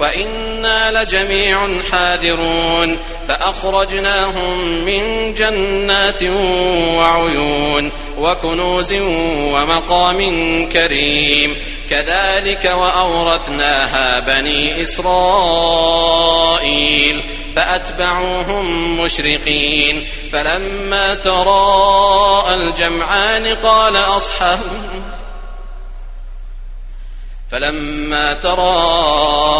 وإنا لجميع حاذرون فأخرجناهم من جنات وعيون وكنوز ومقام كريم كذلك وأورثناها بني إسرائيل فأتبعوهم مشرقين فلما ترى الجمعان قال أصحاب فلما ترى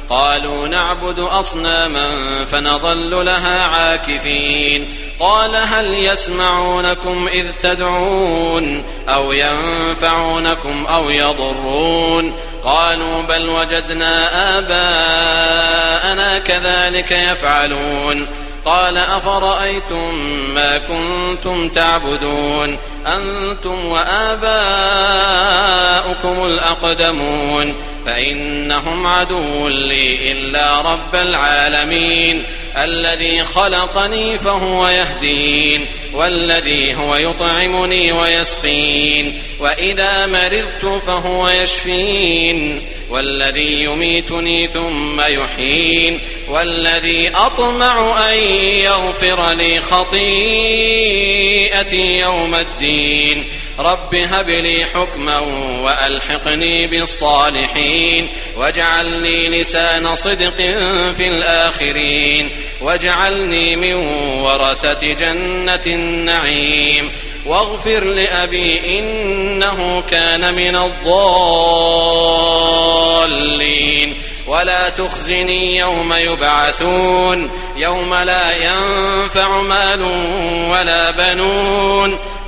قالوا نعبد أصناما فنظل لها عاكفين. قال هل يسمعونكم إذ تدعون أو ينفعونكم أو يضرون؟ قالوا بل وجدنا آباءنا كذلك يفعلون. قال أفرأيتم ما كنتم تعبدون؟ أنتم وآباؤكم الأقدمون. فإنهم عدو لي إلا رب العالمين. الذي خلقني فهو يهدين والذي هو يطعمني ويسقين وإذا مرضت فهو يشفين. والذي يميتني ثم يحين والذي أطمع أن يغفر لي خطيئتي يوم الدين. رب هب لي حكما وألحقني بالصالحين واجعل لي لسان صدق في الآخرين واجعلني من ورثة جنة النعيم واغفر لأبي إنه كان من الضالين ولا تخزني يوم يبعثون يوم لا ينفع مال ولا بنون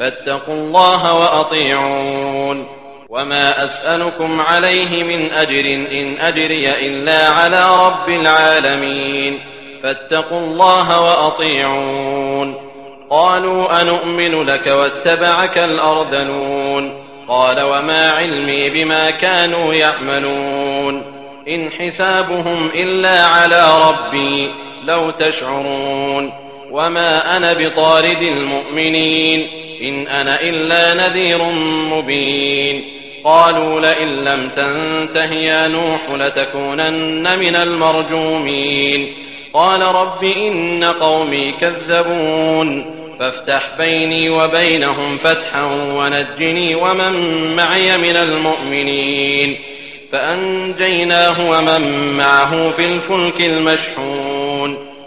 فاتقوا الله وأطيعون. وما أسألكم عليه من أجر إن أجري إلا على رب العالمين. فاتقوا الله وأطيعون. قالوا أنؤمن لك واتبعك الأردنون قال وما علمي بما كانوا يعملون. إن حسابهم إلا على ربي لو تشعرون. وما أنا بطارد المؤمنين. إن أنا إلا نذير مبين. قالوا لئن لم تنته يا نوح لتكونن من المرجومين. قال رب إن قومي كذبون. فافتح بيني وبينهم فتحا ونجني ومن معي من المؤمنين. فأنجيناه ومن معه في الفلك المشحون.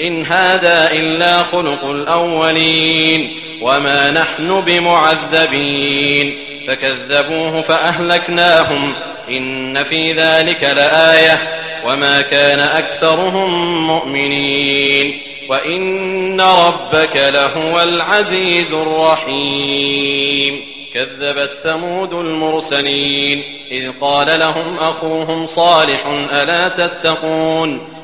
إن هذا إلا خلق الأولين وما نحن بمعذبين فكذبوه فأهلكناهم إن في ذلك لآية وما كان أكثرهم مؤمنين وإن ربك لهو العزيز الرحيم كذبت ثمود المرسلين إذ قال لهم أخوهم صالح ألا تتقون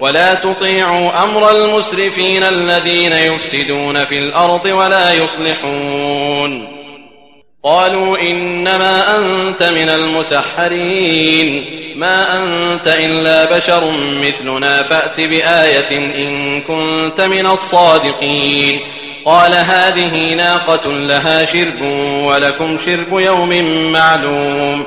ولا تطيعوا أمر المسرفين الذين يفسدون في الأرض ولا يصلحون. قالوا إنما أنت من المسحرين. ما أنت إلا بشر مثلنا فأت بآية إن كنت من الصادقين. قال هذه ناقة لها شرب ولكم شرب يوم معلوم.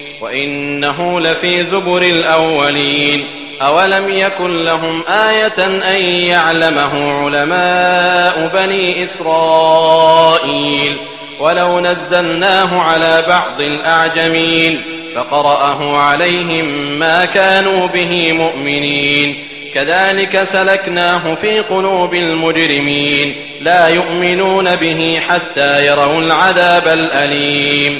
وإنه لفي زبر الأولين أولم يكن لهم آية أن يعلمه علماء بني إسرائيل ولو نزلناه على بعض الأعجمين فقرأه عليهم ما كانوا به مؤمنين كذلك سلكناه في قلوب المجرمين لا يؤمنون به حتى يروا العذاب الأليم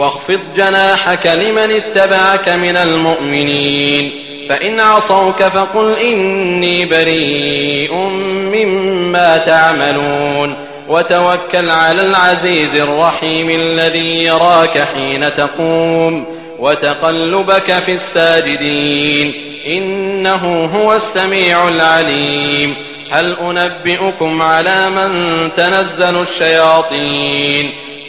واخفض جناحك لمن اتبعك من المؤمنين. فإن عصوك فقل إني بريء مما تعملون. وتوكل على العزيز الرحيم الذي يراك حين تقوم. وتقلبك في الساجدين. إنه هو السميع العليم. هل أنبئكم على من تنزل الشياطين؟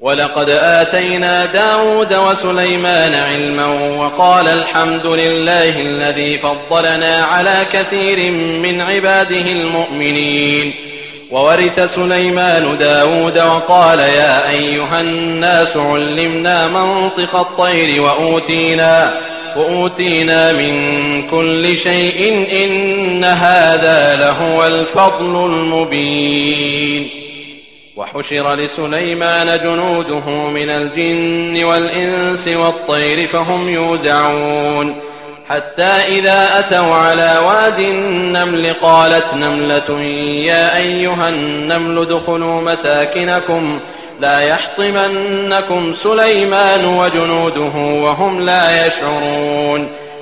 وَلَقَدْ آتَيْنَا دَاوُدَ وَسُلَيْمَانَ عِلْمًا وَقَالَ الْحَمْدُ لِلَّهِ الَّذِي فَضَّلَنَا عَلَى كَثِيرٍ مِّنْ عِبَادِهِ الْمُؤْمِنِينَ. وَوَرِثَ سُلَيْمَانُ دَاوُدَ وَقَالَ يَا أَيُّهَا النَّاسُ عُلِّمْنَا مَنطِقَ الطَّيْرِ وَأُوتِينَا وَأُوتِينَا مِن كُلِّ شَيْءٍ إِنَّ هَذَا لَهُوَ الْفَضْلُ الْمُبِينُ. وحشر لسليمان جنوده من الجن والإنس والطير فهم يوزعون. حتى إذا أتوا على واد النمل قالت نملة يا أيها النمل دخلوا مساكنكم لا يحطمنكم سليمان وجنوده وهم لا يشعرون.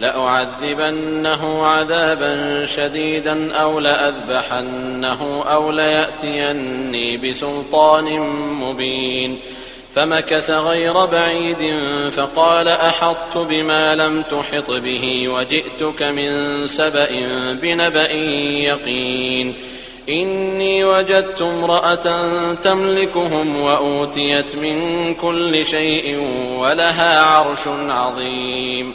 لأعذبنه عذابا شديدا أو لأذبحنه أو ليأتيني بسلطان مبين فمكث غير بعيد فقال أحطت بما لم تحط به وجئتك من سبأ بنبأ يقين إني وجدت امرأة تملكهم وأوتيت من كل شيء ولها عرش عظيم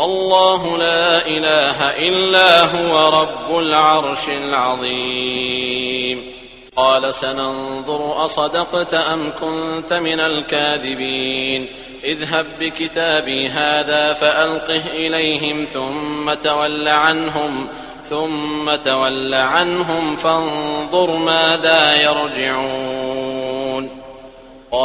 الله لا إله الا هو رب العرش العظيم قال سننظر أصدقت أم كنت من الكاذبين اذهب بكتابي هذا فألقه إليهم ثم تول عنهم ثم تول عنهم فانظر ماذا يرجعون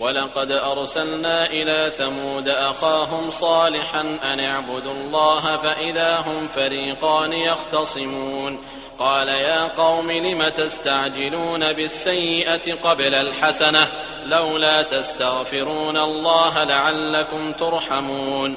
وَلَقَدْ أَرْسَلْنَا إِلَى ثَمُودَ أَخَاهُمْ صَالِحًا أَنِ اعْبُدُوا اللَّهَ فَإِذَا هُمْ فَرِيقَانِ يَخْتَصِمُونَ. قال يا قوم لم تستعجلون بالسيئة قبل الحسنة؟ لولا تستغفرون الله لعلكم ترحمون.